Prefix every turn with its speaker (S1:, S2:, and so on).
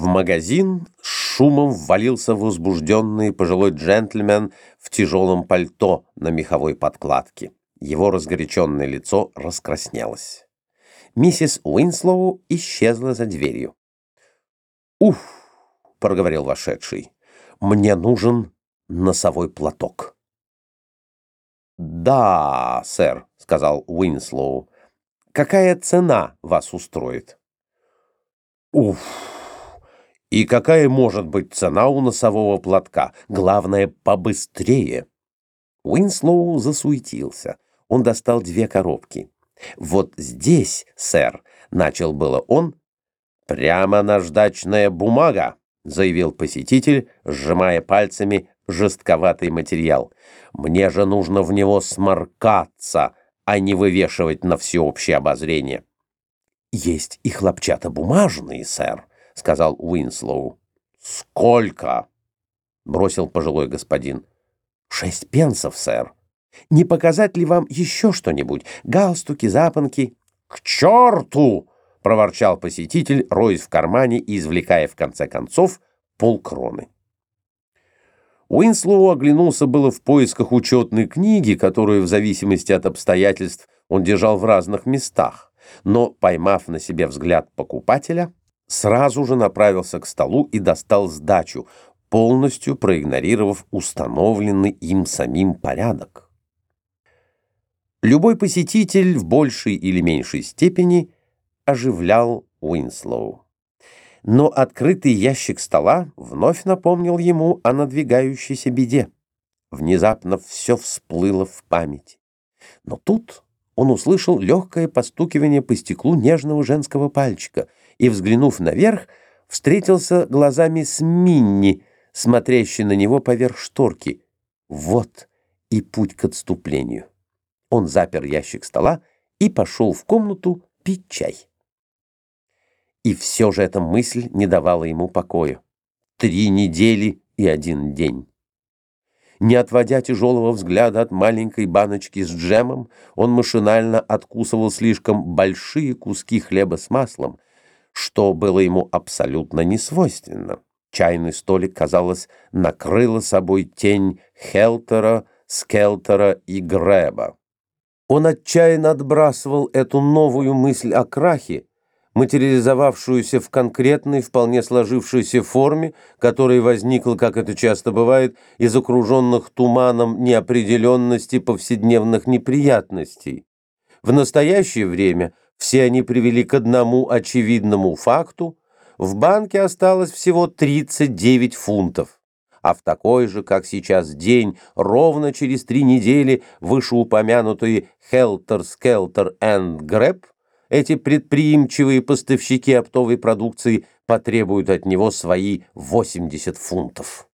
S1: В магазин с шумом ввалился возбужденный пожилой джентльмен в тяжелом пальто на меховой подкладке. Его разгоряченное лицо раскраснелось. Миссис Уинслоу исчезла за дверью. «Уф!» — проговорил вошедший. «Мне нужен носовой платок». «Да, сэр», — сказал Уинслоу. «Какая цена вас устроит?» «Уф!» И какая может быть цена у носового платка? Главное, побыстрее. Уинслоу засуетился. Он достал две коробки. «Вот здесь, сэр», — начал было он. «Прямо наждачная бумага», — заявил посетитель, сжимая пальцами жестковатый материал. «Мне же нужно в него сморкаться, а не вывешивать на всеобщее обозрение». «Есть и хлопчатобумажные, сэр», — сказал Уинслоу. «Сколько?» — бросил пожилой господин. «Шесть пенсов, сэр. Не показать ли вам еще что-нибудь? Галстуки, запонки?» «К черту!» — проворчал посетитель, роясь в кармане и извлекая в конце концов полкроны. Уинслоу оглянулся было в поисках учетной книги, которую в зависимости от обстоятельств он держал в разных местах, но, поймав на себе взгляд покупателя, сразу же направился к столу и достал сдачу, полностью проигнорировав установленный им самим порядок. Любой посетитель в большей или меньшей степени оживлял Уинслоу. Но открытый ящик стола вновь напомнил ему о надвигающейся беде. Внезапно все всплыло в памяти. Но тут он услышал легкое постукивание по стеклу нежного женского пальчика и, взглянув наверх, встретился глазами с Минни, смотрящей на него поверх шторки. Вот и путь к отступлению. Он запер ящик стола и пошел в комнату пить чай. И все же эта мысль не давала ему покоя. Три недели и один день. Не отводя тяжелого взгляда от маленькой баночки с джемом, он машинально откусывал слишком большие куски хлеба с маслом, что было ему абсолютно несвойственно. Чайный столик, казалось, накрыла собой тень Хелтера, Скелтера и Грэба. Он отчаянно отбрасывал эту новую мысль о крахе, материализовавшуюся в конкретной, вполне сложившейся форме, которая возникла, как это часто бывает, из окруженных туманом неопределенности повседневных неприятностей. В настоящее время все они привели к одному очевидному факту – в банке осталось всего 39 фунтов. А в такой же, как сейчас, день, ровно через три недели вышеупомянутые «Хелтер, Скелтер энд Грэб» эти предприимчивые поставщики оптовой продукции потребуют от него свои 80 фунтов.